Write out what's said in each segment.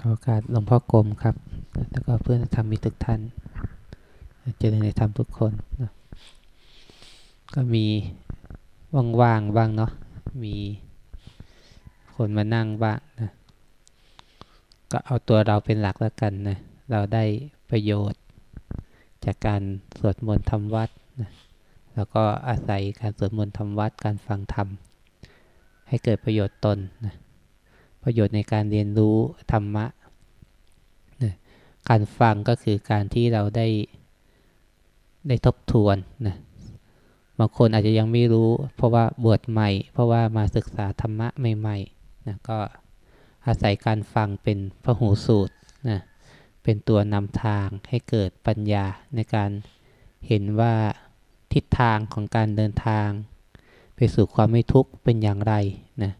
ขอกาสหลวงพ่อกรมครับ แล้วก็เพื่อนธรรมิทุกท่าน เจริญในธรรมทุกคนนะก็มีว่างๆบ้างเนาะ มีคนมานั่งบ้างนะ ก็เอาตัวเราเป็นหลักแล้วกันนะ เราได้ประโยชน์ จากการสวดมนต์ทำวัดนะแล้วก็อาศัยการสวดมนต์ทำวัดการฟังธรรมให้เกิดประโยชน์ตนนะ ประโยชน์ในการเรียนรู้ธรรมะนะการฟังก็คือการที่เราได้ได้ทบทวนนะบางคนอาจจะยังไม่รู้ เพราะว่าบวชใหม่ เพราะว่ามาศึกษาธรรมะใหม่ๆนะก็อาศัยการฟังเป็นพระหูสูตรนะเป็นตัวนำทางให้เกิดปัญญาในการเห็นว่าทิศทางของการเดินทาง ไปสู่ความไม่ทุกข์เป็นอย่างไรนะ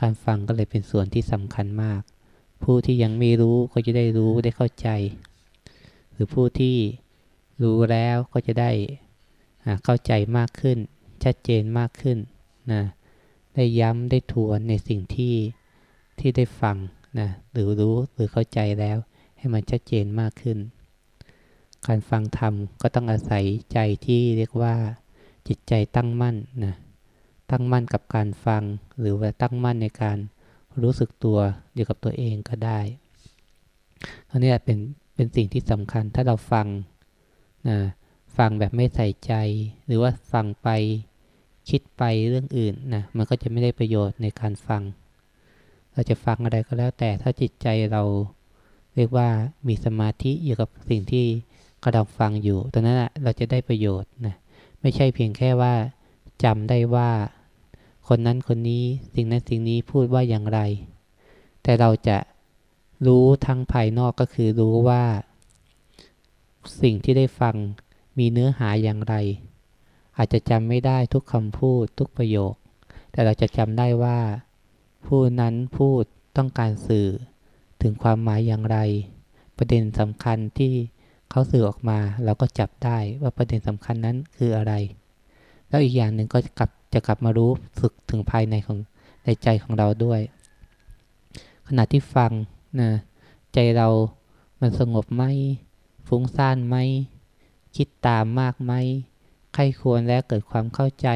การฟังก็เลยเป็นส่วนที่สำคัญมาก ผู้ที่ยังไม่รู้ก็จะได้รู้ได้เข้าใจ หรือผู้ที่รู้แล้วก็จะได้เข้าใจมากขึ้น ชัดเจนมากขึ้นนะได้ย้ำได้ทวนในสิ่งที่ที่ได้ฟังนะหรือรู้หรือเข้าใจแล้วให้มันชัดเจนมากขึ้น การฟังธรรมก็ต้องอาศัยใจที่เรียกว่าจิตใจตั้งมั่นนะ ตั้งมั่นกับการฟัง หรือว่าตั้งมั่นในการรู้สึกตัวอยู่กับตัวเองก็ได้อันนี้เป็นเป็นสิ่งที่สำคัญถ้าเราฟังนะฟังแบบไม่ใส่ใจ หรือว่าฟังไปคิดไปเรื่องอื่นนะมันก็จะไม่ได้ประโยชน์ในการฟัง เราจะฟังอะไรก็แล้วแต่ถ้าจิตใจเราเรียกว่ามีสมาธิอยู่กับสิ่งที่กำลังฟังอยู่ตรงนั้นเราจะได้ประโยชน์นะไม่ใช่เพียงแค่ว่าจำได้ว่า คนนั้นคนนี้สิ่งนั้นสิ่งนี้พูดว่าอย่างไร แต่เราจะรู้ทั้งภายนอกก็คือรู้ว่า สิ่งที่ได้ฟังมีเนื้อหาอย่างไร อาจจะจำไม่ได้ทุกคำพูดทุกประโยค แต่เราจะจำได้ว่า ผู้นั้นพูดต้องการสื่อถึงความหมายอย่างไร ประเด็นสำคัญที่เขาสื่อออกมา เราก็จับได้ว่าประเด็นสำคัญนั้นคืออะไร แล้วอีกอย่างหนึ่งก็กลับ จะกลับมารู้สึกถึงภายในของในใจของเราด้วย ขณะที่ฟังนะใจเรามันสงบไหมฟุ้งซ่านไหมคิดตามมากไหมใครควรแล้วเกิดความเข้าใจ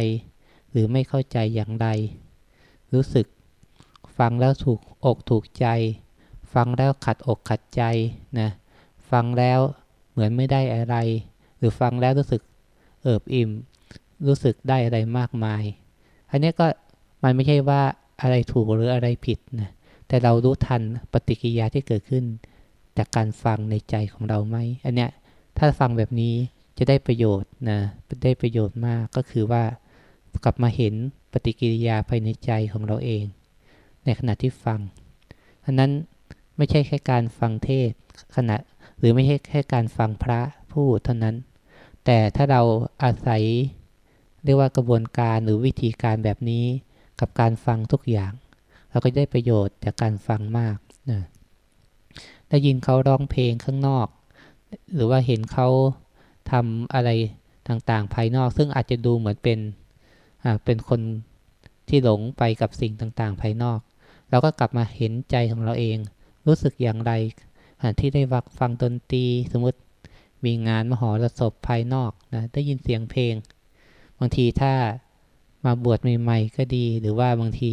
หรือไม่เข้าใจอย่างไรรู้สึกฟังแล้วถูกอกถูกใจ ฟังแล้วขัดอกขัดใจนะฟังแล้วเหมือนไม่ได้อะไร หรือฟังแล้วรู้สึกเอิบอิ่ม รู้สึกได้อะไรมากมาย อันนี้ก็มันไม่ใช่ว่าอะไรถูกหรืออะไรผิดนะ แต่เรารู้ทันปฏิกิริยาที่เกิดขึ้น จากการฟังในใจของเราไหม อันเนี้ยถ้าฟังแบบนี้จะได้ประโยชน์นะ ได้ประโยชน์มากก็คือว่ากลับมาเห็นปฏิกิริยาภายในใจของเราเอง ในขณะที่ฟังอันนั้นไม่ใช่แค่การฟังเทศขณะหรือไม่ใช่แค่การฟังพระพูดเท่านั้น แต่ถ้าเราอาศัย เรียกว่ากระบวนการหรือวิธีการแบบนี้กับการฟังทุกอย่าง เราก็ได้ประโยชน์จากการฟังมากนะได้ยินเขาร้องเพลงข้างนอก หรือว่าเห็นเขาทำอะไรต่างๆ ภายนอก ซึ่งอาจจะดูเหมือนเป็นเป็นคนที่หลงไปกับสิ่งต่างๆ ภายนอก เราก็กลับมาเห็นใจของเราเอง รู้สึกอย่างไรที่ได้วักฟังดนตรีสมมติมีงานมหรสพภายนอกนะได้ยินเสียงเพลง บางทีถ้ามาบวชใหม่ๆก็ดี หรือว่าบางที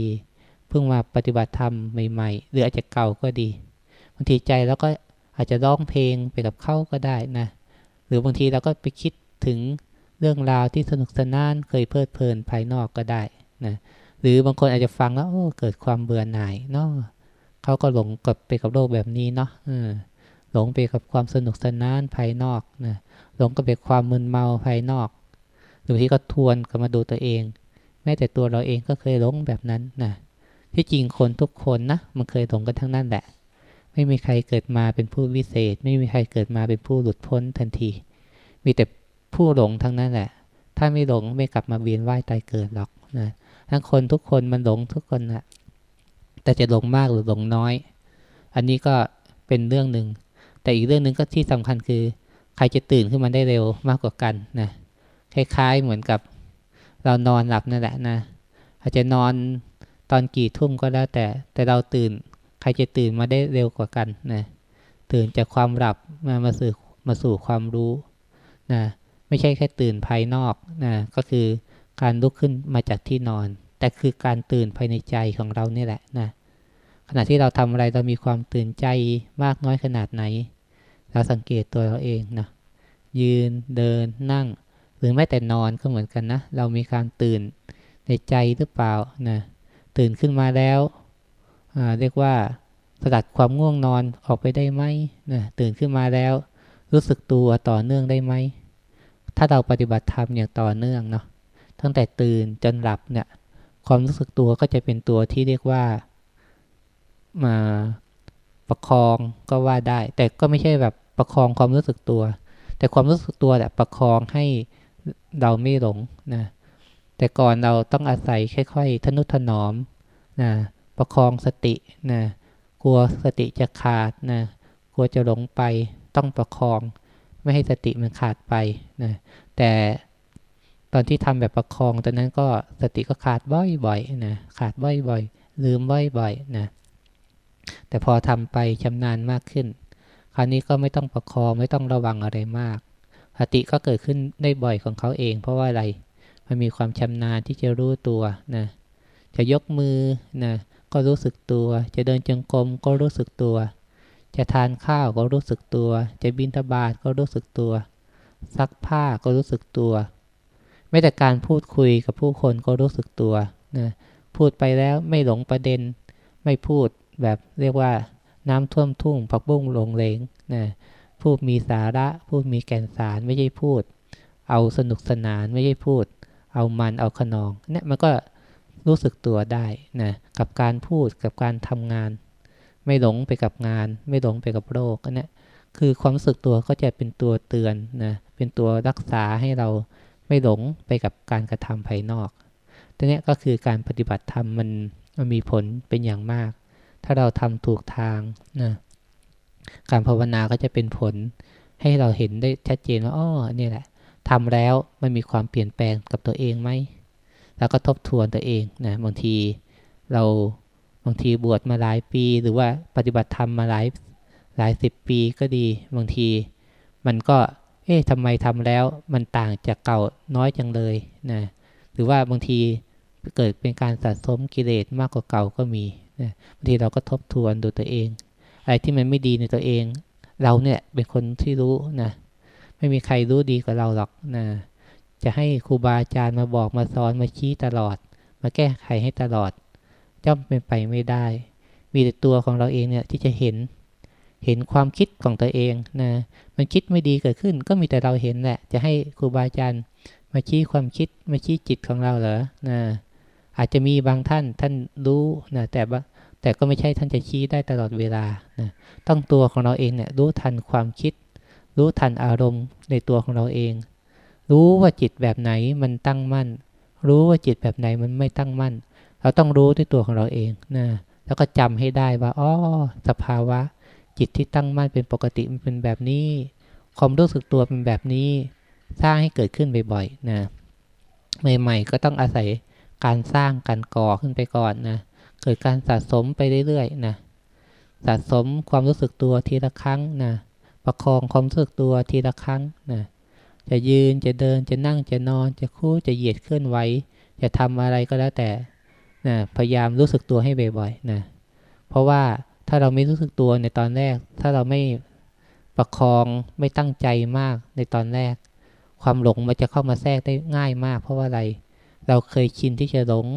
เพิ่งมาปฏิบัติธรรมใหม่ๆ หรืออาจจะเก่าก็ดี บางทีใจเราก็อาจจะร้องเพลงไปกับเขาก็ได้นะ หรือบางทีเราก็ไปคิดถึงเรื่องราวที่สนุกสนานเคยเพลิดเพลินภายนอกก็ได้นะหรือบางคนอาจจะฟังแล้วโอ้เกิดความเบื่อหน่ายเนาะเขาก็หลงกับไปกับโลกแบบนี้เนาะหลงไปกับความสนุกสนานภายนอกนะหลงกับไปความมึนเมาภายนอก หรือที่ก็ทวนกลับมาดูตัวเอง แม้แต่ตัวเราเองก็เคยหลงแบบนั้นนะที่จริงคนทุกคนนะมันเคยหลงกันทั้งนั้นแหละ ไม่มีใครเกิดมาเป็นผู้วิเศษ ไม่มีใครเกิดมาเป็นผู้หลุดพ้นทันที มีแต่ผู้หลงทั้งนั้นแหละ ถ้าไม่หลงไม่กลับมาเวียนว่ายตายเกิดหรอกนะทั้งคนทุกคนมันหลงทุกคนนะแต่จะหลงมากหรือหลงน้อย อันนี้ก็เป็นเรื่องหนึ่งแต่อีกเรื่องหนึ่งก็ที่สำคัญคือ ใครจะตื่นขึ้นมาได้เร็วมากกว่ากันนะ คล้ายๆเหมือนกับเรานอนหลับนั่นแหละนะอาจจะนอนตอนกี่ทุ่มก็แล้วแต่ แต่เราตื่น ใครจะตื่นมาได้เร็วกว่ากันนะตื่นจากความหลับมามาสู่มาสู่ความรู้นะไม่ใช่แค่ตื่นภายนอกนะก็คือการลุกขึ้นมาจากที่นอน แต่คือการตื่นภายในใจของเราเนี่แหละนะขณะที่เราทำอะไรเรามีความตื่นใจมากน้อยขนาดไหน เราสังเกตตัวเราเองนะยืนเดินนั่ง หรือแม้แต่นอนก็เหมือนกันนะ เรามีการตื่นในใจหรือเปล่านะตื่นขึ้นมาแล้วเรียกว่าสลัดความง่วงนอนออกไปได้ไหมนะตื่นขึ้นมาแล้ว รู้สึกตัวต่อเนื่องได้ไหม ถ้าเราปฏิบัติธรรมอย่างต่อเนื่องเนาะตั้งแต่ตื่นจนหลับเนี่ยความรู้สึกตัวก็จะเป็นตัวที่เรียกว่ามาประคองก็ว่าได้ แต่ก็ไม่ใช่แบบประคองความรู้สึกตัว แต่ความรู้สึกตัวแหละประคองให้ เราไม่หลงนะแต่ก่อนเราต้องอาศัยค่อยๆทนุถนอมนะประคองสตินะกลัวสติจะขาดนะกลัวจะหลงไปต้องประคอง ไม่ให้สติมันขาดไปนะแต่ตอนที่ทำแบบประคองตอนนั้นก็สติก็ขาดบ่อยๆนะขาดบ่อยๆลืมบ่อยๆนะแต่พอทำไปชำนาญมากขึ้น คราวนี้ก็ไม่ต้องประคองไม่ต้องระวังอะไรมาก สติก็เกิดขึ้นได้บ่อยของเขาเอง เพราะว่าอะไร มันมีความชำนาญที่จะรู้ตัวนะ จะยกมือนะก็รู้สึกตัว จะเดินจงกรมก็รู้สึกตัว จะทานข้าวก็รู้สึกตัว จะบินทบาทก็รู้สึกตัว ซักผ้าก็รู้สึกตัว ไม่แต่การพูดคุยกับผู้คนก็รู้สึกตัวนะพูดไปแล้วไม่หลงประเด็น ไม่พูดแบบเรียกว่าน้ำท่วมทุ่งผักบุ้งลงเลงนะ พูดมีสาระ พูดมีแก่นสารไม่ใช่พูด เอาสนุกสนานไม่ใช่พูด เอามันเอาขนองเนี่ยมันก็รู้สึกตัวได้นะกับการพูดกับการทำงาน ไม่หลงไปกับงาน ไม่หลงไปกับโรคเนี่ยคือความรู้สึกตัวก็จะเป็นตัวเตือนนะเป็นตัวรักษาให้เราไม่หลงไปกับการกระทำภายนอกตัวนี้ก็คือการปฏิบัติธรรมมันมันมีผลเป็นอย่างมาก ถ้าเราทำถูกทางนะ การภาวนาก็จะเป็นผลให้เราเห็นได้ชัดเจนว่าอ๋อเนี่ยแหละทำแล้วมันมีความเปลี่ยนแปลงกับตัวเองไหมแล้วก็ทบทวนตัวเองนะบางทีเราบางทีบวชมาหลายปี หรือว่าปฏิบัติธรรมมาหลายหลายสิบปีก็ดี บางทีมันก็ เอ๊ะทำไมทำแล้วมันต่างจากเก่าน้อยจังเลยนะหรือว่าบางทีเกิดเป็นการสะสมกิเลสมากกว่าเก่าก็มีนะบางทีเราก็ทบทวนดูตัวเอง อะไรที่มันไม่ดีในตัวเอง เราเนี่ยเป็นคนที่รู้นะไม่มีใครรู้ดีกว่าเราหรอกนะจะให้ครูบาอาจารย์มาบอกมาสอนมาชี้ตลอด มาแก้ไขให้ตลอดย่อมเป็นไปไม่ได้ มีแต่ตัวของเราเองเนี่ยที่จะเห็น เห็นความคิดของตัวเองนะมันคิดไม่ดีเกิดขึ้น ก็มีแต่เราเห็นแหละ จะให้ครูบาอาจารย์มาชี้ความคิดมาชี้จิตของเราเหรอนะอาจจะมีบางท่านท่านรู้นะแต่ว่า แต่ก็ไม่ใช่ท่านจะชี้ได้ตลอดเวลานะต้องตัวของเราเองเนี่ยรู้ทันความคิด รู้ทันอารมณ์ในตัวของเราเอง รู้ว่าจิตแบบไหนมันตั้งมั่น รู้ว่าจิตแบบไหนมันไม่ตั้งมั่น เราต้องรู้ด้วยตัวของเราเองนะแล้วก็จำให้ได้ว่าอ๋อสภาวะ จิตที่ตั้งมั่นเป็นปกติมันเป็นแบบนี้ ความรู้สึกตัวเป็นแบบนี้ สร้างให้เกิดขึ้นบ่อยๆนะใหม่ๆก็ต้องอาศัยการสร้างการก่อขึ้นไปก่อนนะเเกิดการสะสมไปเรื่อยๆนะสะสมความรู้สึกตัวทีละครั้งนะประคองความรู้สึกตัวทีละครั้งนะจะยืนจะเดินจะนั่งจะนอนจะคู่จะเหยียดเคลื่อนไหวจะทำอะไรก็แล้วแต่นะพยายามรู้สึกตัวให้บ่อยๆนะเพราะว่าถ้าเราไม่รู้สึกตัวในตอนแรก ถ้าเราไม่ประคองไม่ตั้งใจมากในตอนแรก ความหลงมันจะเข้ามาแทรกได้ง่ายมาก เพราะว่าอะไร เราเคยชินที่จะหลง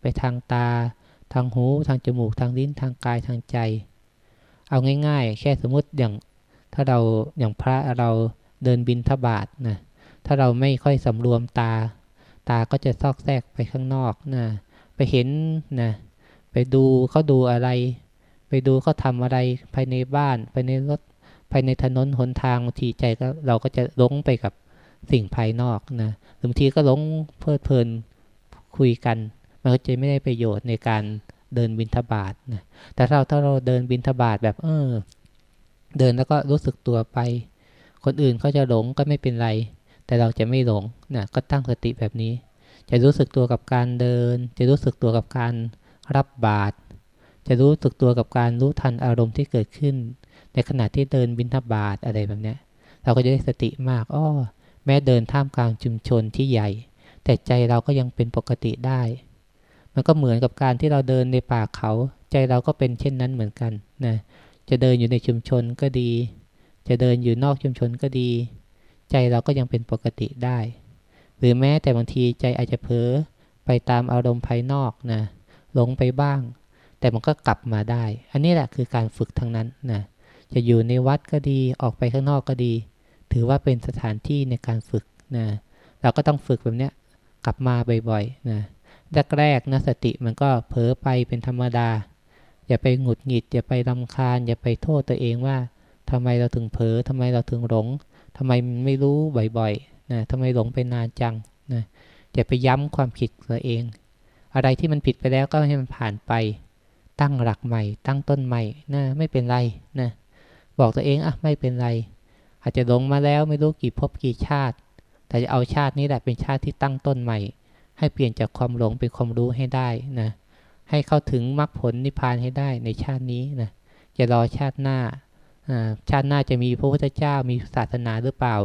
ไปทางตา ทางหูทางจมูกทางลิ้นทางกายทางใจ เอาง่าย ๆ แค่สมมติอย่างถ้าเราอย่างพระเราเดินบินทบาทนะถ้าเราไม่ค่อยสำรวมตา ตาก็จะซอกแซกไปข้างนอกนะไปเห็นนะไปดูเขาดูอะไร ไปดูเขาทำอะไรภายในบ้านภายในรถภายในถนนหนทางบางทีใจก็เราก็จะหลงไปกับสิ่งภายนอกนะบางทีก็หลงเพลิดเพลินคุยกัน มันก็จะไม่ได้ประโยชน์ในการเดินบินทบาทนะแต่ถ้าเราถ้าเราเดินบินทบาทแบบเออ เดินแล้วก็รู้สึกตัวไป คนอื่นเขาจะหลงก็ไม่เป็นไร แต่เราจะไม่หลงนะก็ตั้งสติแบบนี้ จะรู้สึกตัวกับการเดิน จะรู้สึกตัวกับการรับบาตรจะรู้สึกตัวกับการรู้ทันอารมณ์ที่เกิดขึ้น ในขณะที่เดินบินทบาทอะไรแบบนี้เราก็จะได้สติมากอ้อแม้เดินท่ามกลางชุมชนที่ใหญ่ แต่ใจเราก็ยังเป็นปกติได้ มันก็เหมือนกับการที่เราเดินในป่าเขา ใจเราก็เป็นเช่นนั้นเหมือนกันนะจะเดินอยู่ในชุมชนก็ดี จะเดินอยู่นอกชุมชนก็ดี ใจเราก็ยังเป็นปกติได้ หรือแม้แต่บางทีใจอาจจะเผลอไปตามอารมณ์ภายนอกนะหลงไปบ้าง แต่มันก็กลับมาได้ อันนี้แหละคือการฝึกทั้งนั้นนะจะอยู่ในวัดก็ดีออกไปข้างนอกก็ดี ถือว่าเป็นสถานที่ในการฝึกนะเราก็ต้องฝึกแบบเนี้ยกลับมาบ่อยๆนะ แรกๆนะสติมันก็เผลอไปเป็นธรรมดา อย่าไปหงุดหงิด อย่าไปรำคาญ อย่าไปโทษตัวเองว่าทำไมเราถึงเผลอทำไมเราถึงหลงทำไมไม่รู้บ่อยๆนะทำไมหลงไปนานจังนะอย่าไปย้ำความผิดตัวเอง อะไรที่มันผิดไปแล้วก็ให้มันผ่านไป ตั้งหลักใหม่ ตั้งต้นใหม่นะไม่เป็นไรนะบอกตัวเองอะไม่เป็นไร อาจจะหลงมาแล้วไม่รู้กี่ภพกี่ชาติ แต่จะเอาชาตินี้แหละเป็นชาติที่ตั้งต้นใหม่ ให้เปลี่ยนจากความหลงเป็นความรู้ให้ได้นะให้เข้าถึงมรรคผลนิพพานให้ได้ในชาตินี้นะจะรอชาติหน้าชาติหน้าจะมีพระพุทธเจ้ามีศาสนาหรือเปล่า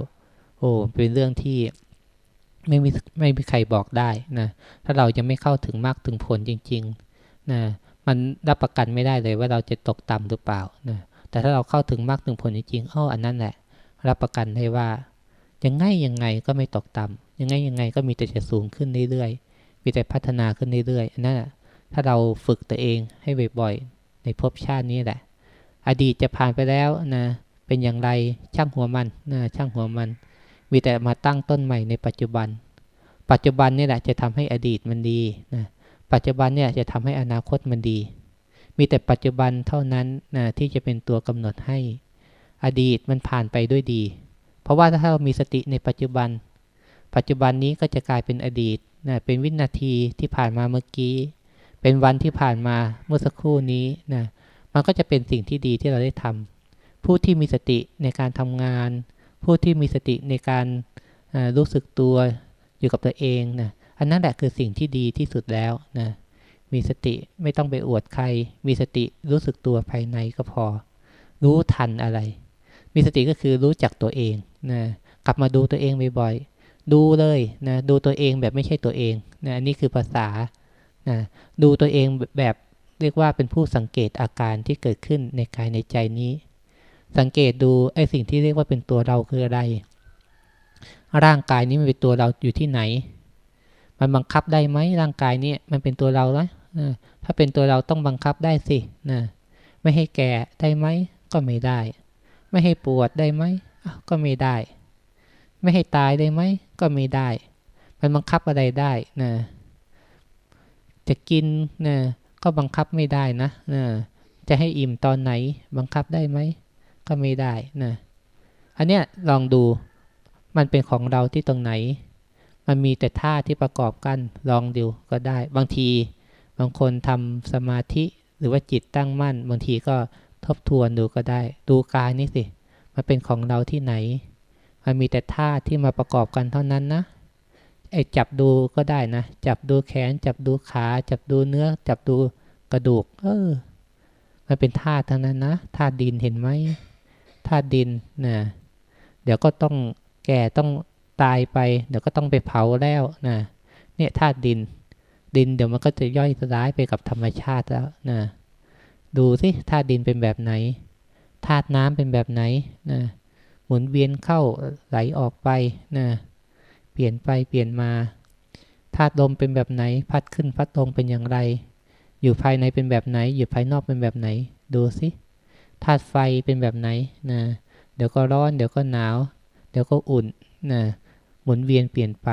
โอ้เป็นเรื่องที่ไม่มีไม่มีใครบอกได้นะถ้าเรายังไม่เข้าถึงมรรคถึงผลจริงๆนะมันรับประกันไม่ได้เลยว่าเราจะตกต่ำหรือเปล่านะแต่ถ้าเราเข้าถึงมรรคถึงผลจริงๆอ้ออันนั้นแหละ รับประกันได้ว่ายังไงยังไงก็ไม่ตกต่ำ ยังไงยังไงก็มีแต่จะสูงขึ้นเรื่อยๆ มีแต่พัฒนาขึ้นเรื่อยๆอันนั้นถ้าเราฝึกตัวเองให้บ่อยๆ ในภพชาตินี้แหละ อดีตจะผ่านไปแล้วนะ เป็นอย่างไรช่างหัวมันนะช่างหัวมัน มีแต่มาตั้งต้นใหม่ในปัจจุบัน ปัจจุบันนี่แหละจะทำให้อดีตมันดีนะ ปัจจุบันเนี่ยจะทำให้อนาคตมันดี มีแต่ปัจจุบันเท่านั้นนะที่จะเป็นตัวกำหนดให้ อดีตมันผ่านไปด้วยดี เพราะว่าถ้าเรามีสติในปัจจุบัน ปัจจุบันนี้ก็จะกลายเป็นอดีตนะเป็นวินาทีที่ผ่านมาเมื่อกี้ เป็นวันที่ผ่านมาเมื่อสักครู่นี้นะมันก็จะเป็นสิ่งที่ดีที่เราได้ทำผู้ที่มีสติในการทำงาน ผู้ที่มีสติในการรู้สึกตัวอยู่กับตัวเองนะอันนั้นแหละคือสิ่งที่ดีที่สุดแล้วนะมีสติไม่ต้องไปอวดใคร มีสติรู้สึกตัวภายในก็พอ รู้ทันอะไร มีสติก็คือรู้จักตัวเองนะกลับมาดูตัวเองบ่อยๆ ดูเลยนะดูตัวเองแบบไม่ใช่ตัวเองนะนี่คือภาษานะดูตัวเองแบบเรียกว่าเป็นผู้สังเกตอาการที่เกิดขึ้นในกายในใจนี้ สังเกตดูไอ้สิ่งที่เรียกว่าเป็นตัวเราคืออะไร ร่างกายนี้มันเป็นตัวเราอยู่ที่ไหน มันบังคับได้ไหมร่างกายนี้มันเป็นตัวเราแล้วถ้าเป็นตัวเราต้องบังคับได้สินะไม่ให้แก่ได้ไหมก็ไม่ได้ ไม่ให้ปวดได้ไหมก็ไม่ได้ ไม่ให้ตายได้ไหมก็ไม่ได้ มันบังคับอะไรได้นะ จะกินนะก็บังคับไม่ได้นะนะจะให้อิ่มตอนไหน บังคับได้ไหม ก็ไม่ได้นะ อันเนี้ยลองดู มันเป็นของเราที่ตรงไหน มันมีแต่ท่าที่ประกอบกัน ลองดูก็ได้ บางที บางคนทำสมาธิหรือว่าจิตตั้งมั่น บางทีก็ทบทวนดูก็ได้ ดูกายนี่สิ มันเป็นของเราที่ไหน มันมีแต่ท่าที่มาประกอบกันเท่านั้นนะไอ้จับดูก็ได้นะ จับดูแขน จับดูขา จับดูเนื้อ จับดูกระดูก เออ มันเป็นธาตุทั้งนั้นนะธาตุดินเห็นไหมธาตุดินนะเดี๋ยวก็ต้องแก่ต้องตายไป เดี๋ยวก็ต้องไปเผาแล้วนะเนี่ยธาตุดิน ดินเดี๋ยวมันก็จะย่อยสลายไปกับธรรมชาติแล้วนะดูสิธาตุดินเป็นแบบไหนธาตุน้ำเป็นแบบไหนนะ หมุนเวียนเข้าไหลออกไปนะเปลี่ยนไปเปลี่ยนมาธาตุลมเป็นแบบไหน พัดขึ้นพัดลงเป็นอย่างไร อยู่ภายในเป็นแบบไหน อยู่ภายนอกเป็นแบบไหน ดูสิธาตุไฟเป็นแบบไหนนะเดี๋ยวก็ร้อน เดี๋ยวก็หนาว เดี๋ยวก็อุ่นนะหมุนเวียนเปลี่ยนไป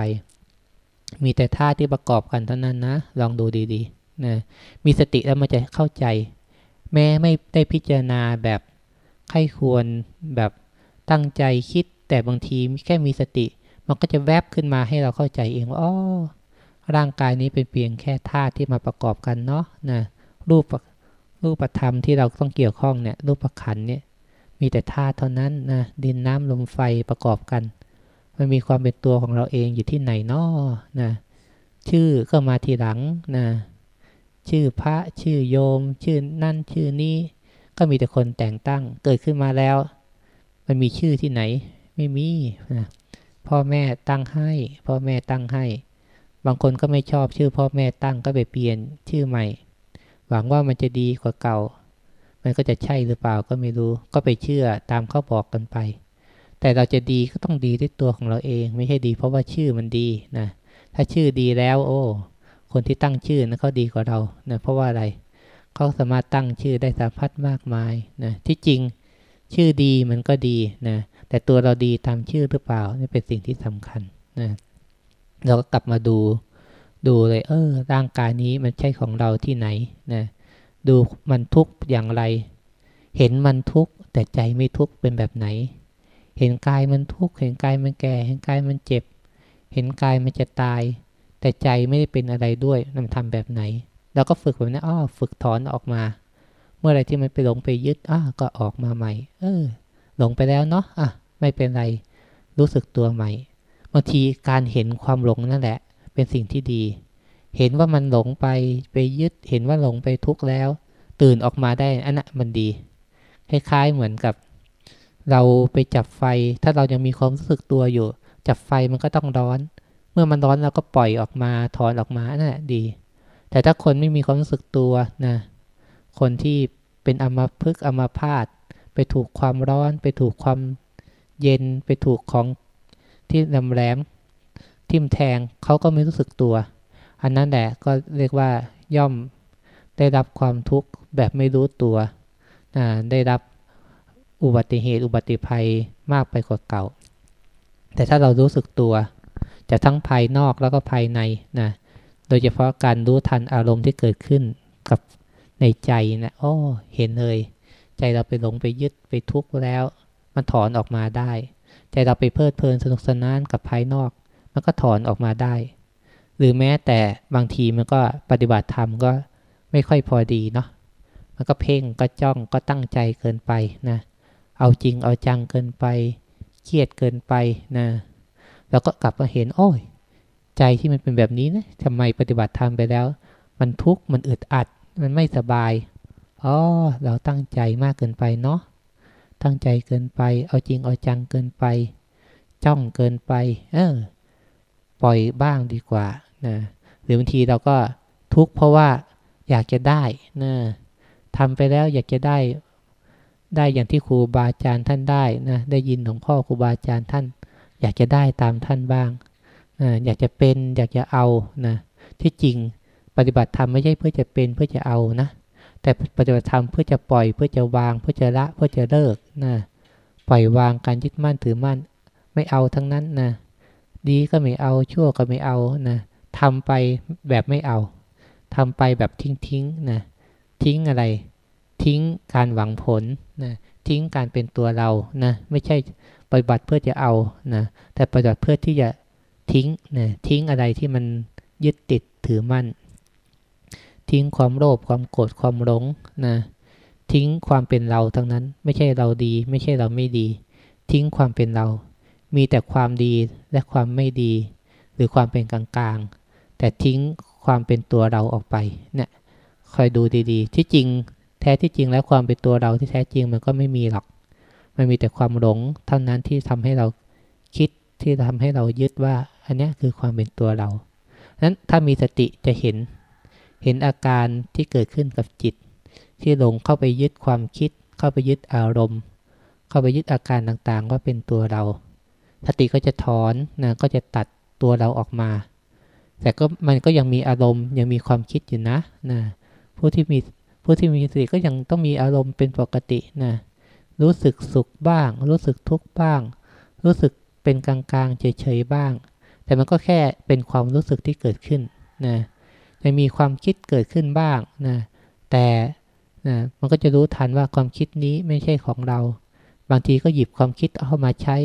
มีแต่ธาตุที่ประกอบกันเท่านั้นนะ ลองดูดีๆนะมีสติแล้วมันจะเข้าใจ แม้ไม่ได้พิจารณาแบบใครควรแบบ ตั้งใจคิด แต่บางทีแค่มีสติ มันก็จะแวบขึ้นมาให้เราเข้าใจเองว่าอ๋อร่างกายนี้เป็นเพียงแค่ธาตุที่มาประกอบกันเนาะนะรูปรูปธรรมที่เราต้องเกี่ยวข้องเนี่ยรูปขันเนี่ยมีแต่ธาตุเท่านั้นนะดินน้ำลมไฟประกอบกัน มันมีความเป็นตัวของเราเองอยู่ที่ไหนนาะนะชื่อก็มาทีหลังนะชื่อพระชื่อโยม ชื่อนั่นชื่อนี้ ก็มีแต่คนแต่งตั้งเกิดขึ้นมาแล้ว มันมีชื่อที่ไหน ไม่มีนะพ่อแม่ตั้งให้ พ่อแม่ตั้งให้ บางคนก็ไม่ชอบชื่อพ่อแม่ตั้งก็ไปเปลี่ยนชื่อใหม่ หวังว่ามันจะดีกว่าเก่า มันก็จะใช่หรือเปล่าก็ไม่รู้ ก็ไปเชื่อตามเขาบอกกันไป แต่เราจะดีก็ต้องดีด้วยตัวของเราเอง ไม่ใช่ดีเพราะว่าชื่อมันดีนะ ถ้าชื่อดีแล้ว โอ้ คนที่ตั้งชื่อนะเขาดีกว่าเรานะเพราะว่าอะไรเขาสามารถตั้งชื่อได้สารพัดมากมายนะที่จริง ชื่อดีมันก็ดีนะ แต่ตัวเราดีตามชื่อหรือเปล่านี่เป็นสิ่งที่สำคัญนะ เราก็กลับมาดู ดูเลย เออ ร่างกายนี้มันใช่ของเราที่ไหนนะ ดูมันทุกข์อย่างไร เห็นมันทุกข์แต่ใจไม่ทุกข์เป็นแบบไหน เห็นกายมันทุกข์ เห็นกายมันแก่ เห็นกายมันเจ็บ เห็นกายมันจะตาย แต่ใจไม่ได้เป็นอะไรด้วยมันทำแบบไหน เราก็ฝึกแบบนี้อ้อฝึกถอนออกมา เมื่อไรที่มันไปหลงไปยึดอ้าก็ออกมาใหม่ เออ หลงไปแล้วเนาะอะไม่เป็นไร รู้สึกตัวใหม่บางทีการเห็นความหลงนั่นแหละ เป็นสิ่งที่ดี เห็นว่ามันหลงไปไปยึดเห็นว่าหลงไปทุกข์แล้ว ตื่นออกมาได้อันนั้นมันดีคล้ายๆเหมือนกับ เราไปจับไฟ ถ้าเรายังมีความรู้สึกตัวอยู่ จับไฟมันก็ต้องร้อน เมื่อมันร้อนเราก็ปล่อยออกมาถอนออกมานั่นแหละดี แต่ถ้าคนไม่มีความรู้สึกตัวนะ คนที่เป็นอมพึกอมพาดไปถูกความร้อน ไปถูกความเย็นไปถูกของที่ลำแหลมทิ่มแทงเขาก็ไม่รู้สึกตัว อันนั้นแหละก็เรียกว่าย่อมได้รับความทุกข์แบบไม่รู้ตัว ได้รับอุบัติเหตุอุบัติภัยมากไปกว่าเก่า แต่ถ้าเรารู้สึกตัวจะทั้งภายนอกแล้วก็ภายในนะ โดยเฉพาะการรู้ทันอารมณ์ที่เกิดขึ้นกับ ในใจนะโอ้เห็นเลย ใจเราไปหลงไปยึดไปทุกข์แล้ว มันถอนออกมาได้ ใจเราไปเพลิดเพลินสนุกสนานกับภายนอก มันก็ถอนออกมาได้ หรือแม้แต่บางทีมันก็ปฏิบัติธรรมก็ไม่ค่อยพอดีเนาะมันก็เพ่งก็จ้องก็ตั้งใจเกินไปนะเอาจริงเอาจังเกินไปเครียดเกินไปนะแล้วก็กลับมาเห็นโอ้ยใจที่มันเป็นแบบนี้นะทำไมปฏิบัติธรรมไปแล้ว มันทุกข์มันอึดอัด มันไม่สบาย อ๋อ เราตั้งใจมากเกินไปเนาะ ตั้งใจเกินไป เอาจริงเอาจังเกินไป จ้องเกินไป เออ ปล่อยบ้างดีกว่า นะ หรือบางทีเราก็ทุกข์เพราะว่าอยากจะได้นะทำไปแล้วอยากจะได้ ได้อย่างที่ครูบาอาจารย์ท่านได้นะ ได้ยินของพ่อครูบาอาจารย์ท่าน อยากจะได้ตามท่านบ้าง อยากจะเป็น อยากจะเอา นะ ที่จริง ปฏิบัติธรรมไม่ใช่เพื่อจะเป็นเพื่อจะเอานะ แต่ปฏิบัติธรรมเพื่อจะปล่อยเพื่อจะวางเพื่อจะละเพื่อจะเลิกนะปล่อยวางการยึดมั่นถือมั่น ไม่เอาทั้งนั้นนะดีก็ไม่เอาชั่วก็ไม่เอานะทำไปแบบไม่เอาทำไปแบบทิ้งทิ้งนะทิ้งอะไร ทิ้งการหวังผลนะทิ้งการเป็นตัวเรานะไม่ใช่ปฏิบัติเพื่อจะเอานะแต่ปฏิบัติเพื่อที่จะทิ้งนะทิ้งอะไรที่มันยึดติดถือมั่น ทิ้งความโลภความโกรธความหลงนะทิ้งความเป็นเราทั้งนั้น ไม่ใช่เราดี ไม่ใช่เราไม่ดี ทิ้งความเป็นเรา มีแต่ความดีและความไม่ดี หรือความเป็นกลางๆ แต่ทิ้งความเป็นตัวเราออกไปเนี่ยคอยดูดีๆ ที่จริงแท้ที่จริงแล้วความเป็นตัวเราที่แท้จริงมันก็ไม่มีหรอก มันมีแต่ความหลงเท่านั้นที่ทำให้เราคิดที่ทำให้เรายึดว่า อันนี้คือความเป็นตัวเรานั้นถ้ามีสติจะเห็น เห็นอาการที่เกิดขึ้นกับจิต ที่หลงเข้าไปยึดความคิด เข้าไปยึดอารมณ์ เข้าไปยึดอาการต่างๆ ว่าเป็นตัวเราสติก็จะถอนนะก็จะตัดตัวเราออกมา แต่ก็มันก็ยังมีอารมณ์ยังมีความคิดอยู่นะนะผู้ที่มีผู้ที่มีสติก็ยังต้องมีอารมณ์เป็นปกตินะรู้สึกสุขบ้าง รู้สึกทุกข์บ้าง รู้สึกเป็นกลางๆเฉยๆบ้าง แต่มันก็แค่เป็นความรู้สึกที่เกิดขึ้นนะ จะมีความคิดเกิดขึ้นบ้างนะแต่นะมันก็จะรู้ทันว่าความคิดนี้ไม่ใช่ของเรา บางทีก็หยิบความคิดเข้ามาใช้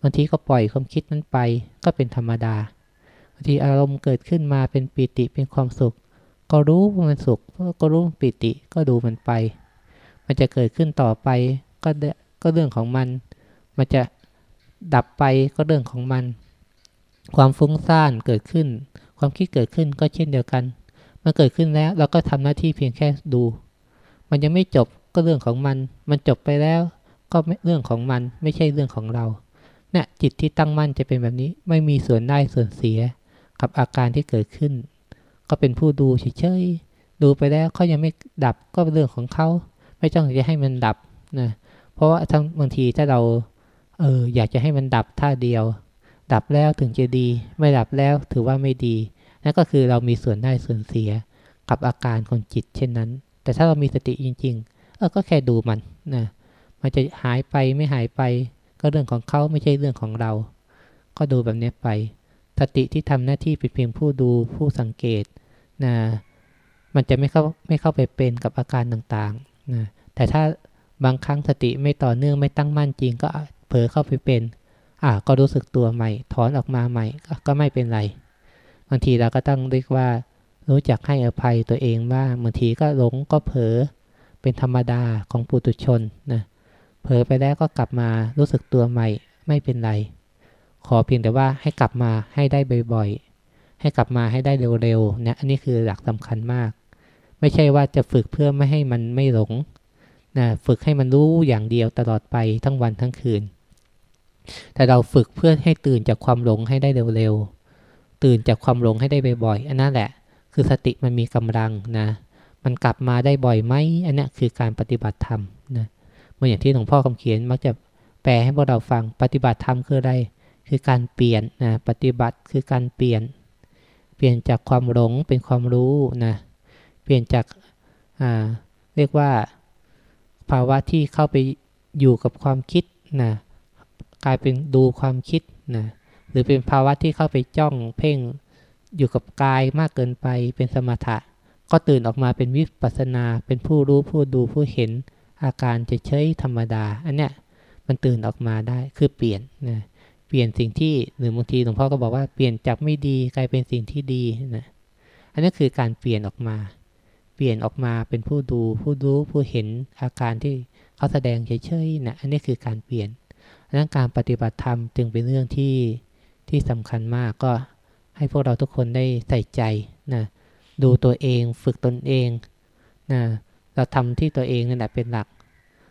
บางทีก็ปล่อยความคิดนั้นไปก็เป็นธรรมดา บางทีอารมณ์เกิดขึ้นมาเป็นปิติเป็นความสุข ก็รู้ว่ามันสุขก็รู้ปิติก็ดูมันไป มันจะเกิดขึ้นต่อไปก็ก็เรื่องของมัน มันจะดับไปก็เรื่องของมัน ความฟุ้งซ่านเกิดขึ้น ความคิดเกิดขึ้นก็เช่นเดียวกัน มันเกิดขึ้นแล้วเราก็ทำหน้าที่เพียงแค่ดู มันยังไม่จบก็เรื่องของมัน มันจบไปแล้ว ก็เรื่องของมันไม่ใช่เรื่องของเราเนี่ยจิตที่ตั้งมั่นจะเป็นแบบนี้ไม่มีส่วนได้ส่วนเสียกับอาการที่เกิดขึ้น ก็เป็นผู้ดูเฉยๆดูไปแล้วเขายังไม่ดับก็เป็นเรื่องของเขาไม่ต้องจะให้มันดับนะเพราะว่าทั้งบางทีถ้าเราเอออยากจะให้มันดับท่าเดียว ดับแล้วถึงจะดี ไม่ดับแล้วถือว่าไม่ดี นั่นก็คือเรามีส่วนได้ส่วนเสียกับอาการของจิต เช่นนั้น แต่ถ้าเรามีสติจริง ๆ เออก็แค่ดูมันนะมันจะหายไปไม่หายไป ก็เรื่องของเขาไม่ใช่เรื่องของเรา ก็ดูแบบนี้ไป สติที่ทำหน้าที่เป็นเพียงผู้ดูผู้สังเกตนะมันจะไม่เข้าไม่เข้าไปเป็นกับอาการต่างๆนะแต่ถ้าบางครั้งสติไม่ต่อเนื่องไม่ตั้งมั่นจริงก็เผลอเข้าไปเป็น อ่าก็รู้สึกตัวใหม่ ถอนออกมาใหม่ก็ไม่เป็นไร บางทีเราก็ต้องเรียกว่า รู้จักให้อภัยตัวเองว่าบางทีก็หลงก็เผลอเป็นธรรมดาของปุถุชนนะเผลอไปแล้วก็กลับมารู้สึกตัวใหม่ไม่เป็นไร ขอเพียงแต่ว่าให้กลับมาให้ได้บ่อยๆ ให้กลับมาให้ได้เร็วๆนะอันนี้คือหลักสำคัญมาก ไม่ใช่ว่าจะฝึกเพื่อไม่ให้มันไม่หลงนะฝึกให้มันรู้อย่างเดียวตลอดไปทั้งวันทั้งคืน แต่เราฝึกเพื่อให้ตื่นจากความหลงให้ได้เร็วๆ ตื่นจากความหลงให้ได้บ่อยๆ อันนั้นแหละ คือสติมันมีกำลังนะ มันกลับมาได้บ่อยไหม อันนี้คือการปฏิบัติธรรมนะเมื่ออย่างที่หลวงพ่อคำเขียนมักจะแปลให้พวกเราฟัง ปฏิบัติธรรมคืออะไร คือการเปลี่ยนนะ ปฏิบัติคือการเปลี่ยน เปลี่ยนจากความหลงเป็นความรู้นะ เปลี่ยนจาก อ่า เรียกว่า ภาวะที่เข้าไปอยู่กับความคิดนะ กลายเป็นดูความคิดนะหรือเป็นภาวะที่เข้าไปจ้องเพ่งอยู่กับกายมากเกินไปเป็นสมถะ ก็ตื่นออกมาเป็นวิปัสนาเป็นผู้รู้ผู้ดูผู้เห็น อาการจะเฉยธรรมดา อันเนี้ยมันตื่นออกมาได้คือเปลี่ยนนะเปลี่ยนสิ่งที่หรือบางทีหลวงพ่อก็บอกว่าเปลี่ยนจากไม่ดีกลายเป็นสิ่งที่ดีนะอันนี้คือการเปลี่ยนออกมา เปลี่ยนออกมาเป็นผู้ดู ผู้รู้ผู้เห็นอาการที่เขาแสดงเฉยๆนะอันนี้คือการเปลี่ยน ดังนั้นการปฏิบัติธรรมจึงเป็นเรื่องที่ที่สำคัญมากก็ให้พวกเราทุกคนได้ใส่ใจนะดูตัวเองฝึกตนเองนะเราทำที่ตัวเองนั่นแหละเป็นหลัก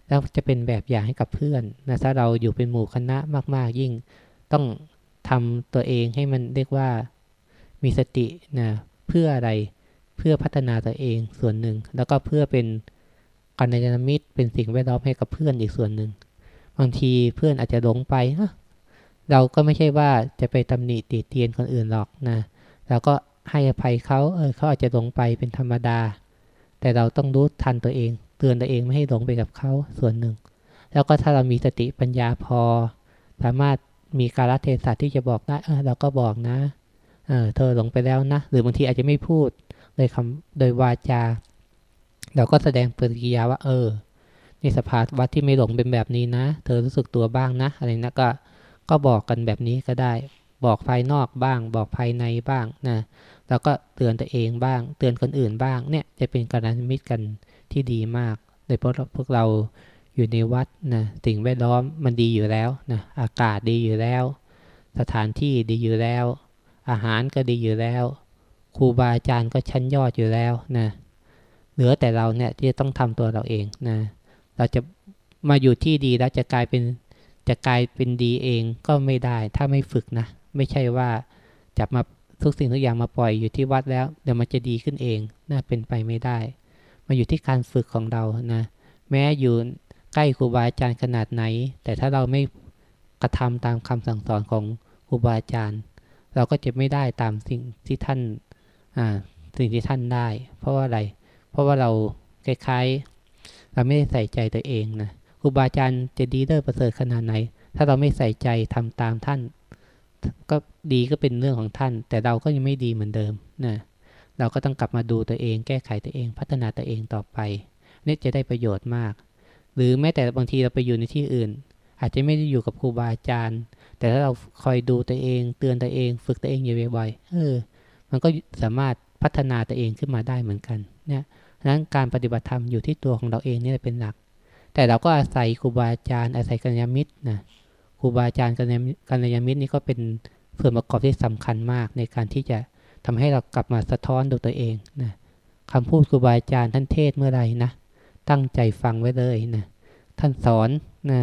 แล้วจะเป็นแบบอย่างให้กับเพื่อนนะถ้าเราอยู่เป็นหมู่คณะมาก ๆ ยิ่งต้องทำตัวเองให้มันเรียกว่ามีสตินะเพื่ออะไรเพื่อพัฒนาตัวเองส่วนหนึ่ง แล้วก็เพื่อเป็นกัลยาณมิตรเป็นสิ่งแวดล้อมให้กับเพื่อนอีกส่วนหนึ่ง บางทีเพื่อนอาจจะหลงไปเราก็ไม่ใช่ว่าจะไปตำหนิติเตียนคนอื่นหรอกนะเราก็ให้อภัยเขาเออเขาอาจจะหลงไปเป็นธรรมดา แต่เราต้องรู้ทันตัวเอง เตือนตัวเองไม่ให้หลงไปกับเขาส่วนหนึ่ง แล้วก็ถ้าเรามีสติปัญญาพอ สามารถมีการรัเทศะที่จะบอกได้เออเราก็บอกนะเออเธอหลงไปแล้วนะ หรือบางทีอาจจะไม่พูดโดยคำโดยวาจา เราก็แสดงปฏิกิริยาว่า เออ นสภาวะที่ไม่หลงเป็นแบบนี้นะ เธอรู้สึกตัวบ้างนะ อะไรนะก็ก็บอกกันแบบนี้ก็ได้ บอกภายนอกบ้าง บอกภายในบ้างนะแล้วก็เตือนตัวเองบ้าง เตือนคนอื่นบ้างเนี่ยจะเป็นการมิตรกันที่ดีมากโดยเพราะพวกเราอยู่ในวัดนะสิ่งแวดล้อมมันดีอยู่แล้วนะอากาศดีอยู่แล้ว สถานที่ดีอยู่แล้ว อาหารก็ดีอยู่แล้วครูบาอาจารย์ก็ชั้นยอดอยู่แล้วนะเหลือแต่เราเนี่ยที่จะต้องทำตัวเราเองนะ เราจะมาอยู่ที่ดีแล้วจะกลายเป็นจะกลายเป็นดีเองก็ไม่ได้ ถ้าไม่ฝึกนะ ไม่ใช่ว่าจับมาทุกสิ่งทุกอย่างมาปล่อยอยู่ที่วัดแล้วเดี๋ยวมันจะดีขึ้นเองน่าเป็นไปไม่ได้ มาอยู่ที่การฝึกของเรานะ แม้อยู่ใกล้ครูบาอาจารย์ขนาดไหน แต่ถ้าเราไม่กระทำตามคำสั่งสอนของครูบาอาจารย์ เราก็จะไม่ได้ตามสิ่งที่ท่านอ่าสิ่งที่ท่านได้ เพราะว่าอะไร เพราะว่าเราคล้าย เราไม่ได้ใส่ใจตัวเองนะครูบาอาจารย์จะดีเลิศประเสริฐขนาดไหน ถ้าเราไม่ใส่ใจทำตามท่าน ก็ดีก็เป็นเรื่องของท่าน แต่เราก็ยังไม่ดีเหมือนเดิมนะเราก็ต้องกลับมาดูตัวเอง แก้ไขตัวเองพัฒนาตัวเองต่อไปนี่จะได้ประโยชน์มาก หรือแม้แต่บางทีเราไปอยู่ในที่อื่น อาจจะไม่ได้อยู่กับครูบาอาจารย์ แต่ถ้าเราคอยดูตัวเอง เตือนตัวเอง ฝึกตัวเองอยู่บ่อยๆเออ มันก็สามารถพัฒนาตัวเองขึ้นมาได้เหมือนกัน เนี่ย นั้นการปฏิบัติธรรมอยู่ที่ตัวของเราเองนี่เป็นหลัก แต่เราก็อาศัยครูบาอาจารย์อาศัยกัญญามิตรนะครูบาอาจารย์กัญญามิตรนี่ก็เป็นส่วนประกอบที่สำคัญมากในการที่จะทำให้เรากลับมาสะท้อนดูตัวเองนะคำพูดครูบาอาจารย์ท่านเทศเมื่อไรนะตั้งใจฟังไว้เลยนะท่านสอนนะ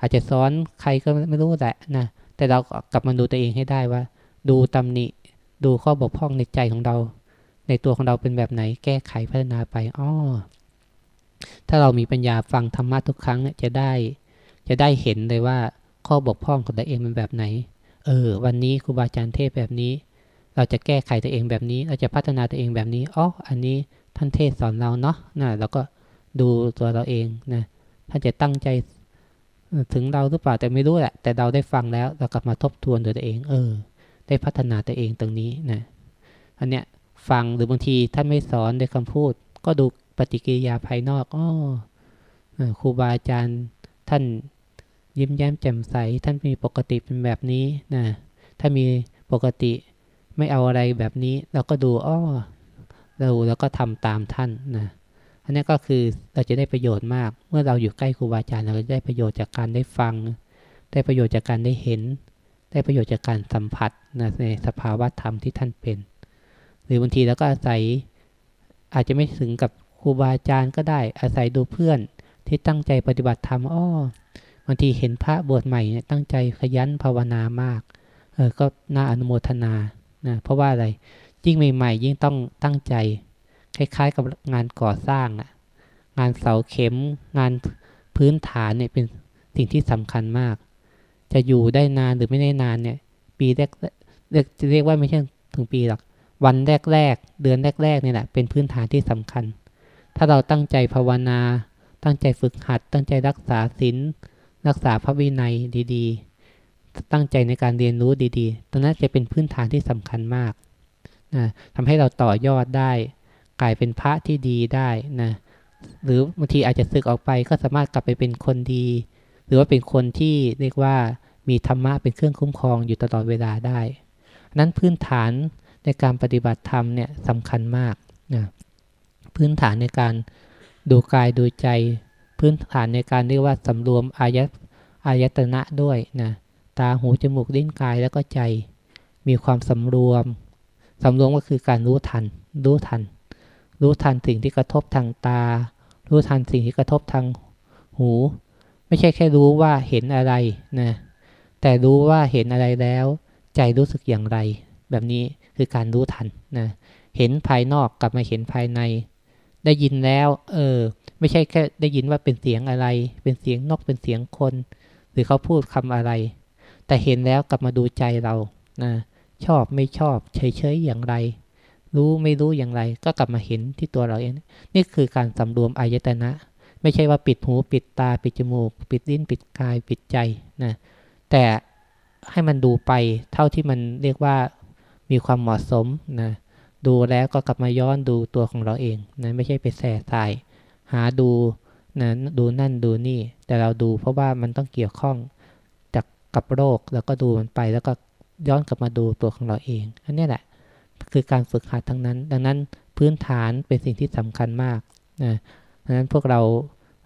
อาจจะสอนใครก็ไม่รู้แหละนะแต่เรากลับมาดูตัวเองให้ได้ว่า ดูตำหนิดูข้อบกพร่องในใจของเรา ในตัวของเราเป็นแบบไหนแก้ไขพัฒนาไปอ้อถ้าเรามีปัญญาฟังธรรมะทุกครั้งเนี่ยจะได้ จะได้เห็นเลยว่าข้อบกพร่องของตัวเองเป็นแบบไหน เออ วันนี้ครูบาอาจารย์เทศแบบนี้ เราจะแก้ไขตัวเองแบบนี้ เราจะพัฒนาตัวเองแบบนี้อ๋ออันนี้ท่านเทศสอนเราเนาะนะเราก็ดูตัวเราเองนะท่านจะตั้งใจถึงเราหรือเปล่าแต่ไม่รู้แหละ แต่เราได้ฟังแล้วเรากลับมาทบทวนตัวเอง เออ ได้พัฒนาตัวเองตรงนี้นะอันเนี้ย ฟังหรือบางทีท่านไม่สอนด้วยคำพูด ก็ดูปฏิกิริยาภายนอกอ๋อครูบาอาจารย์ท่านยิ้มแย้มแจ่มใส ท่านมีปกติเป็นแบบนี้นะถ้ามีปกติไม่เอาอะไรแบบนี้ เราก็ดูอ้อเราแล้วก็ทำตามท่านนะอันนี้ก็คือเราจะได้ประโยชน์มาก เมื่อเราอยู่ใกล้ครูบาอาจารย์เราจะได้ประโยชน์จากการได้ฟัง ได้ประโยชน์จากการได้เห็น ได้ประโยชน์จากการสัมผัสนะในสภาวะธรรมที่ท่านเป็น รือบางทีเราก็อาศัยอาจจะไม่ถึงกับครูบาอาจารย์ก็ได้อาศัยดูเพื่อนที่ตั้งใจปฏิบัติธรรมอ้อบางทีเห็นพระบวชใหม่เนี่ยตั้งใจขยันภาวนามากเออก็น่าอนุโมทนานะเพราะว่าอะไรยิ่งใหม่ๆยิ่งต้องตั้งใจ คล้ายๆกับงานก่อสร้างอะงานเสาเข็ม งานพื้นฐานเนี่ยเป็นสิ่งที่สำคัญมาก จะอยู่ได้นานหรือไม่ได้นานเนี่ย ปีแรกเรียกจะเรียกว่าไม่ใช่ถึงปีหรอก วันแรก ๆ เดือนแรกๆเนี่ยแหละเป็นพื้นฐานที่สำคัญ ถ้าเราตั้งใจภาวนา ตั้งใจฝึกหัด ตั้งใจรักษาศีลรักษาพระวินัยดีๆ ตั้งใจในการเรียนรู้ดีๆตรงนั้นจะเป็นพื้นฐานที่สำคัญมากนะทำให้เราต่อยอดได้ กลายเป็นพระที่ดีได้นะหรือบางทีอาจจะสึกออกไปก็สามารถกลับไปเป็นคนดี หรือว่าเป็นคนที่เรียกว่ามีธรรมะเป็นเครื่องคุ้มครองอยู่ตลอดเวลาได้ นั้นพื้นฐาน ในการปฏิบัติธรรมเนี่ยสำคัญมากนะพื้นฐานในการดูกายดูใจ พื้นฐานในการเรียกว่าสำรวมอายะอายตนะด้วยนะตาหูจมูกลิ้นกายแล้วก็ใจ มีความสำรวมสำรวมก็คือการรู้ทัน รู้ทัน รู้ทันสิ่งที่กระทบทางตา รู้ทันสิ่งที่กระทบทางหู ไม่ใช่แค่รู้ว่าเห็นอะไรนะแต่รู้ว่าเห็นอะไรแล้ว ใจรู้สึกอย่างไร แบบนี้ คือการรู้ทันนะเห็นภายนอกกลับมาเห็นภายใน ได้ยินแล้ว เออ ไม่ใช่แค่ได้ยินว่าเป็นเสียงอะไร เป็นเสียงนกเป็นเสียงคน หรือเขาพูดคำอะไร แต่เห็นแล้วกลับมาดูใจเรานะชอบไม่ชอบเฉยๆอย่างไร รู้ไม่รู้อย่างไร ก็กลับมาเห็นที่ตัวเราเอง นี่คือการสำรวมอายตนะ ไม่ใช่ว่าปิดหูปิดตา ปิดจมูก ปิดลิ้นปิดกายปิดใจนะแต่ให้มันดูไปเท่าที่มันเรียกว่า มีความเหมาะสมนะดูแล้วก็กลับมาย้อนดูตัวของเราเองนะไม่ใช่ไปแส่สาย หาดูนะดูนั่นดูนี่ แต่เราดูเพราะว่ามันต้องเกี่ยวข้องจากกับโรคแล้วก็ดูมันไปแล้วก็ย้อนกลับมาดูตัวของเราเองอันนี้แหละคือการฝึกหัดทั้งนั้น ดังนั้นพื้นฐานเป็นสิ่งที่สำคัญมากนะดังนั้นพวกเรา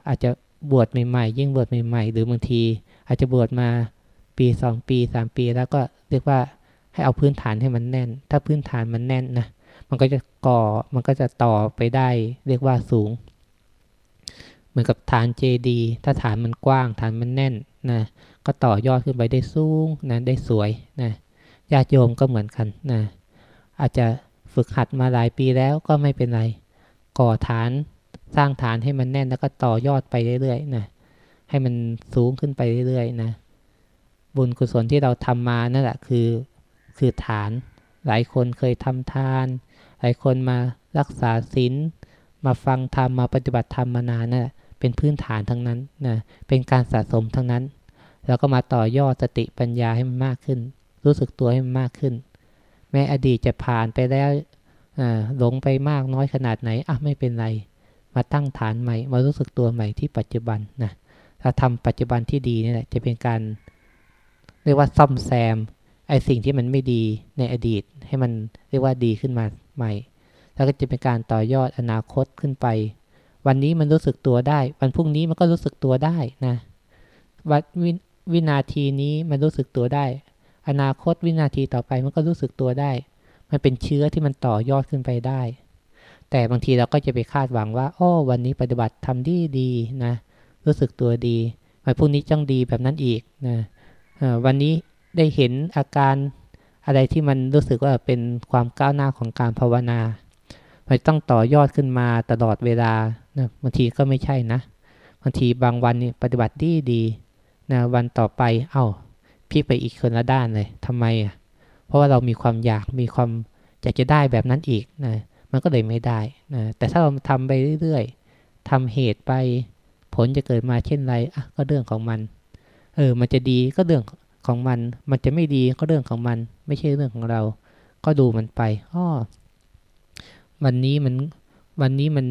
อาจจะบวชใหม่ๆ ยิ่งบวชใหม่ๆ หรือบางที อาจจะบวชมาปีสองปีสามปีแล้วก็เรียกว่า ให้เอาพื้นฐานให้มันแน่น ถ้าพื้นฐานมันแน่นนะมันก็จะก่อมันก็จะต่อไปได้เรียกว่าสูง เหมือนกับฐานเจดีถ้าฐานมันกว้างฐานมันแน่นนะก็ต่อยอดขึ้นไปได้สูงนะได้สวยนะญาติโยมก็เหมือนกันนะอาจจะฝึกหัดมาหลายปีแล้วก็ไม่เป็นไร ก่อฐานสร้างฐานให้มันแน่นแล้วก็ต่อยอดไปเรื่อยๆนะให้มันสูงขึ้นไปเรื่อยๆนะบุญกุศลที่เราทำมานั่นแหละคือ คือฐาน หลายคนเคยทำทาน หลายคนมารักษาศีลมาฟังธรรมมาปฏิบัติธรรมมานานนะ่ะเป็นพื้นฐานทั้งนั้นนะเป็นการสะสมทั้งนั้น แล้วก็มาต่อยอดสติปัญญาให้มันมากขึ้น รู้สึกตัวให้มันมากขึ้น แม้อดีตจะผ่านไปแล้วหลงไปมากน้อยขนาดไหนอะไม่เป็นไร มาตั้งฐานใหม่ มารู้สึกตัวใหม่ที่ปัจจุบันนะถ้าทำปัจจุบันที่ดีนี่แหละจะเป็นการเรียกว่าซ่อมแซม ไอสิ่งที่มันไม่ดีในอดีต ให้มันเรียกว่าดีขึ้นมาใหม่ แล้วก็จะเป็นการต่อยอดอนาคตขึ้นไป วันนี้มันรู้สึกตัวได้ วันพรุ่งนี้มันก็รู้สึกตัวได้นะวันวินาทีนี้มันรู้สึกตัวได้ อนาคตวินาทีต่อไปมันก็รู้สึกตัวได้ มันเป็นเชื้อที่มันต่อยอดขึ้นไปได้ แต่บางทีเราก็จะไปคาดหวังว่าอ้อวันนี้ปฏิบัติทำดีดีนะ รู้สึกตัวดีวันพรุ่งนี้จ้องดีแบบนั้นอีกนะวันนี้ ได้เห็นอาการอะไรที่มันรู้สึกว่าเป็นความก้าวหน้าของการภาวนามันต้องต่อยอดขึ้นมาตลอดเวลานะบางทีก็ไม่ใช่นะบางทีบางวันนี่ปฏิบัติดีดีนะวันต่อไปเอา้าพี่ไปอีกคนละด้านเลยทำไมอะเพราะว่าเรามีความอยากมีความอยากจะได้แบบนั้นอีกนะมันก็เลยไม่ได้นะแต่ถ้าเราทำไปเรื่อยๆทำเหตุไป ผลจะเกิดมาเช่นไรอะก็เรื่องของมัน เออมันจะดีก็เรื่อง ของมัน มันจะไม่ดีก็เรื่องของมัน ไม่ใช่เรื่องของเรา ก็ดูมันไปอ้อวันนี้มันวันนี้มัน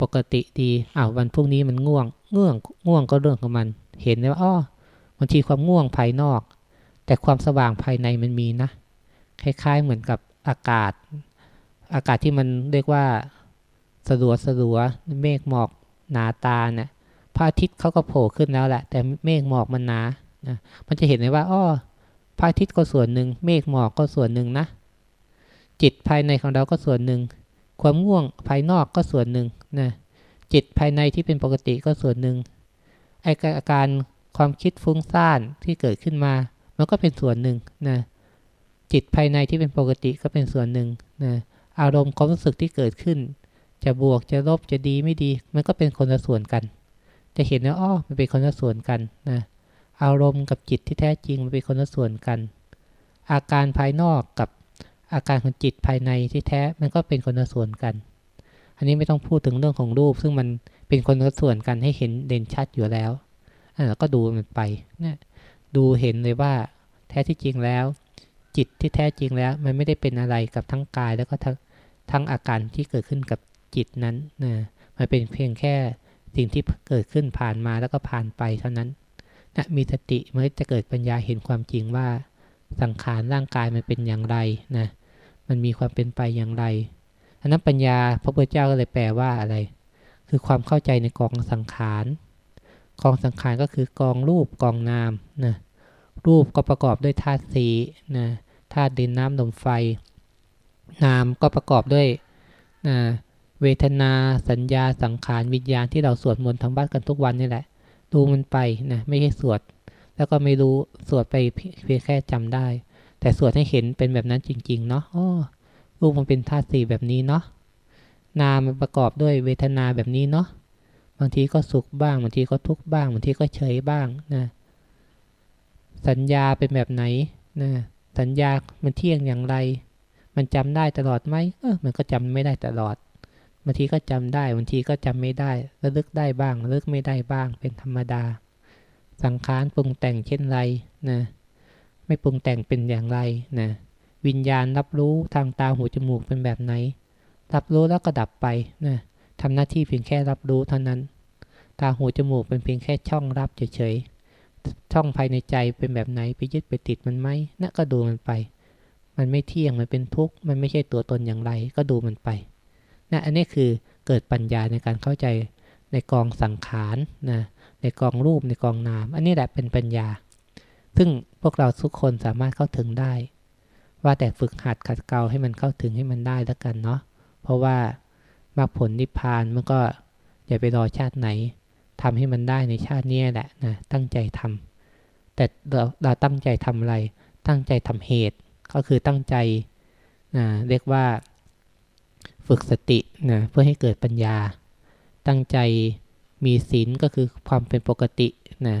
ปกติดีอ้าววันพรุ่งนี้มันง่วงง่วงง่วงก็เรื่องของมัน เห็นเลยว่าอ้อบางทีความง่วงภายนอก แต่ความสว่างภายในมันมีนะ คล้าย ๆ เหมือนกับอากาศ อากาศที่มันเรียกว่าสลัวสลัวเมฆหมอกหนาตาเนะี่ยพระอาทิตย์เขาก็โผล่ขึ้นแล้วแหละ แต่เมฆหมอกมันหนา นะมันจะเห็นเลยว่าอ้อพระอาทิตย์ก็ส่วนหนึ่ง เมฆหมอกก็ส่วนหนึ่งนะ จิตภายในของเราก็ส่วนหนึ่ง ความง่วงภายนอกก็ส่วนหนึ่งนะจิตภายในที่เป็นปกติก็ส่วนหนึ่งไออาการความคิดฟุ้งซ่านที่เกิดขึ้นมา มันก็เป็นส่วนหนึ่งนะจิตภายในที่เป็นปกติก็เป็นส่วนหนึ่งนะอารมณ์ความรู้สึกที่เกิดขึ้น จะบวกจะลบจะดีไม่ดี มันก็เป็นคนละส่วนกัน จะเห็นว่าอ้อมันเป็นคนละส่วนกันนะ อารมณ์กับจิตที่แท้จริงมันเป็นคนละส่วนกัน อาการภายนอกกับอาการของจิตภายในที่แท้มันก็เป็นคนละส่วนกัน อันนี้ไม่ต้องพูดถึงเรื่องของรูป ซึ่งมันเป็นคนละส่วนกันให้เห็นเด่นชัดอยู่แล้วเราก็ดูมันไปเนี่ยดูเห็นเลยว่าแท้ที่จริงแล้ว จิตที่แท้จริงแล้ว มันไม่ได้เป็นอะไรกับทั้งกายแล้วก็ทั้งทั้งอาการที่เกิดขึ้นกับจิตนั้นนะมันเป็นเพียงแค่สิ่งที่เกิดขึ้นผ่านมาแล้วก็ผ่านไปเท่านั้น นะมีสติมันจะเกิดปัญญาเห็นความจริงว่า สังขารร่างกายมันเป็นอย่างไรนะมันมีความเป็นไปอย่างไรอันนั้นปัญญาพระพุทธเจ้าก็เลยแปลว่าอะไร คือความเข้าใจในกองสังขารกองสังขารก็คือกองรูปกองนามนะรูปก็ประกอบด้วยธาตุสีนะธาตุดินน้ำลมไฟ นามก็ประกอบด้วยนะเวทนาสัญญาสังขารวิญญาณที่เราสวดมนต์ทางบ้านกันทุกวันนี่แหละ ดูมันไปนะไม่ใช่สวด แล้วก็ไม่รู้สวดไปเพียงแค่จำได้ แต่สวดให้เห็นเป็นแบบนั้นจริง ๆ เนาะอ๋อรูปมันเป็นธาตุสี่แบบนี้เนาะนามมันประกอบด้วยเวทนาแบบนี้เนาะบางทีก็สุขบ้างบางทีก็ทุกข์บ้างบางทีก็เฉยบ้างนะสัญญาเป็นแบบไหนนะสัญญามันเที่ยงอย่างไร มันจำได้ตลอดไหมเออมันก็จำไม่ได้ตลอด บางทีก็จำได้บางทีก็จำไม่ได้ระลึกได้บ้างระลึกไม่ได้บ้างเป็นธรรมดา สังขารปรุงแต่งเช่นไรนะไม่ปรุงแต่งเป็นอย่างไรนะวิญญาณรับรู้ทางตาหูจมูกเป็นแบบไหน รับรู้แล้วก็ดับไปนะทำหน้าที่เพียงแค่รับรู้เท่านั้น ตาหูจมูกเป็นเพียงแค่ช่องรับเฉยๆช่องภายในใจเป็นแบบไหนไปยึดไปติดมันไหมนะก็ดูมันไป มันไม่เที่ยงมันเป็นทุกข์มันไม่ใช่ตัวตนอย่างไร ก็ดูมันไป นะอันนี้คือเกิดปัญญาในการเข้าใจในกองสังขารนะในกองรูปในกองนาม อันนี้แหละเป็นปัญญา ซึ่งพวกเราทุกคนสามารถเข้าถึงได้ ว่าแต่ฝึกหัดขัดเกลาให้มันเข้าถึงให้มันได้แล้วกันเนาะเพราะว่ามรรคผลนิพพานมันก็อย่าไปรอชาติไหนทำให้มันได้ในชาตินี้แหละนะตั้งใจทำแต่เราเราตั้งใจทำอะไร ตั้งใจทำเหตุ ก็คือตั้งใจนะเรียกว่า ฝึกสตินะเพื่อให้เกิดปัญญา ตั้งใจมีศีลก็คือความเป็นปกตินะ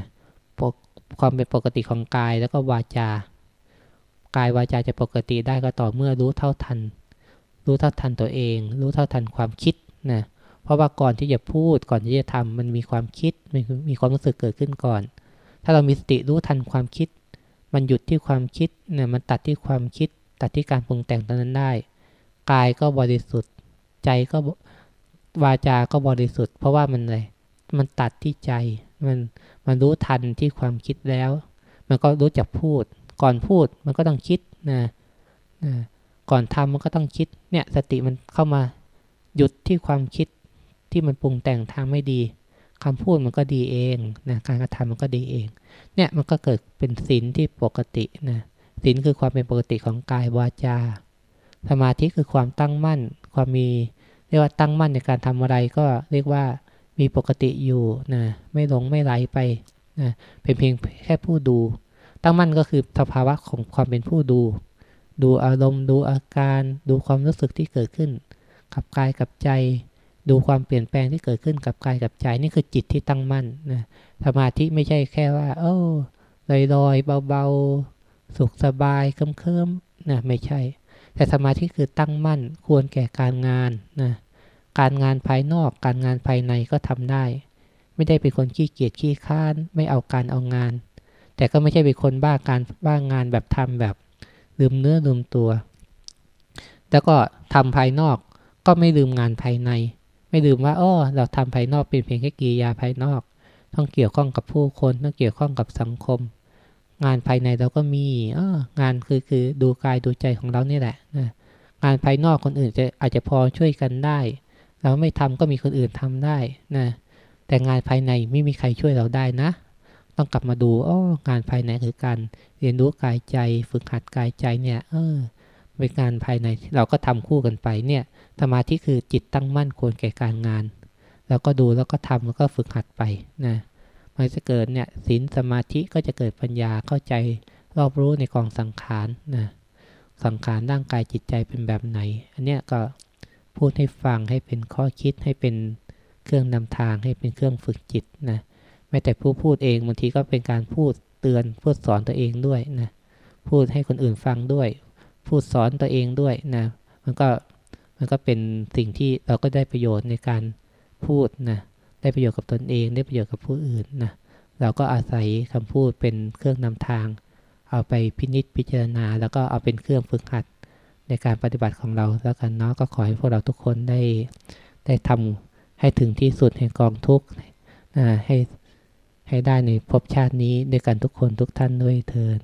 ความเป็นปกติของกายแล้วก็วาจา กายวาจาจะปกติได้ก็ต่อเมื่อรู้เท่าทัน รู้เท่าทันตัวเอง รู้เท่าทันความคิดนะเพราะว่าก่อนที่จะพูดก่อนที่จะทำมันมีความคิดมันมีความรู้สึกเกิดขึ้นก่อน ถ้าเรามีสติรู้ทันความคิด มันหยุดที่ความคิดนี่ยมันตัดที่ความคิด ตัดที่การปรุงแต่งตอนนั้นได้ กายก็บริสุทธิ์ ใจก็วาจา ก็บริสุทธิ์ เพราะว่ามันอะไรมันตัดที่ใจ มันมันรู้ทันที่ความคิดแล้ว มันก็รู้จักพูด ก่อนพูดมันก็ต้องคิดนะนะก่อนทำมันก็ต้องคิด เนี่ยสติมันเข้ามาหยุดที่ความคิดที่มันปรุงแต่งทางไม่ดีคำพูดมันก็ดีเองนะการกระทำมันก็ดีเอง เนี่ยมันก็เกิดเป็นศีลที่ปกตินะศีลคือความเป็นปกติของกายวาจา สมาธิคือความตั้งมั่น ความมีเรียกว่าตั้งมั่นในการทำอะไรก็เรียกว่ามีปกติอยู่นะไม่หลงไม่ไหลไปนะเป็นเพียงแค่ผู้ดู ตั้งมั่นก็คือสภาวะของความเป็นผู้ดู ดูอารมณ์ ดูอาการ ดูความรู้สึกที่เกิดขึ้น กับกายกับใจ ดูความเปลี่ยนแปลงที่เกิดขึ้นกับกายกับใจนี่คือจิตที่ตั้งมั่นนะสมาธิไม่ใช่แค่ว่า โอ้ลอยลอยเบาๆสุขสบายเคิมๆนะไม่ใช่ แต่สมาธิคือตั้งมั่นควรแก่การงานนะการงานภายนอกการงานภายในก็ทำได้ ไม่ได้เป็นคนขี้เกียจขี้ค้านไม่เอาการเอางาน แต่ก็ไม่ใช่เป็นคนบ้าการบ้างานแบบทำแบบลืมเนื้อลืมตัว แล้วก็ทำภายนอกก็ไม่ลืมงานภายใน ไม่ลืมว่าอ้อเราทำภายนอกเป็นเพียงแค่กิริยาภายนอก ต้องเกี่ยวข้องกับผู้คนต้องเกี่ยวข้องกับสังคม งานภายในเราก็มีงานคือคือดูกายดูใจของเรานี่แหละนะงานภายนอกคนอื่นจะอาจจะพอช่วยกันได้ เราไม่ทำก็มีคนอื่นทำได้นะแต่งานภายในไม่มีใครช่วยเราได้นะ ต้องกลับมาดูอ๋องานภายในคือการเรียนรู้กายใจฝึกหัดกายใจเนี่ย เออเป็นงานภายในเราก็ทำคู่กันไปเนี่ยสมาธิคือจิตตั้งมั่นควรแก่การงาน แล้วก็ดูแล้วก็ทำแล้วก็ฝึกหัดไปนะ มันจะเกิดเนี่ยศีลสมาธิก็จะเกิดปัญญาเข้าใจรอบรู้ในกองสังขารนะสังขารร่างกายจิตใจเป็นแบบไหน อันเนี้ยก็พูดให้ฟังให้เป็นข้อคิดให้เป็นเครื่องนำทางให้เป็นเครื่องฝึกจิตนะแม้แต่ผู้พูดเองบางทีก็เป็นการพูดเตือนพูดสอนตัวเองด้วยนะพูดให้คนอื่นฟังด้วย พูดสอนตัวเองด้วยนะมันก็มันก็เป็นสิ่งที่เราก็ได้ประโยชน์ในการพูดนะ ได้ประโยชน์กับตนเอง ได้ประโยชน์กับผู้อื่นนะ เราก็อาศัยคำพูดเป็นเครื่องนำทาง เอาไปพินิจพิจารณา แล้วก็เอาเป็นเครื่องฝึกหัดในการปฏิบัติของเราแล้วกันเนาะก็ขอให้พวกเราทุกคนได้ได้ทำให้ถึงที่สุดแห่งกองทุกข์ให้ให้ได้ในภพชาตินี้ด้วยกันทุกคนทุกท่านด้วยเทิน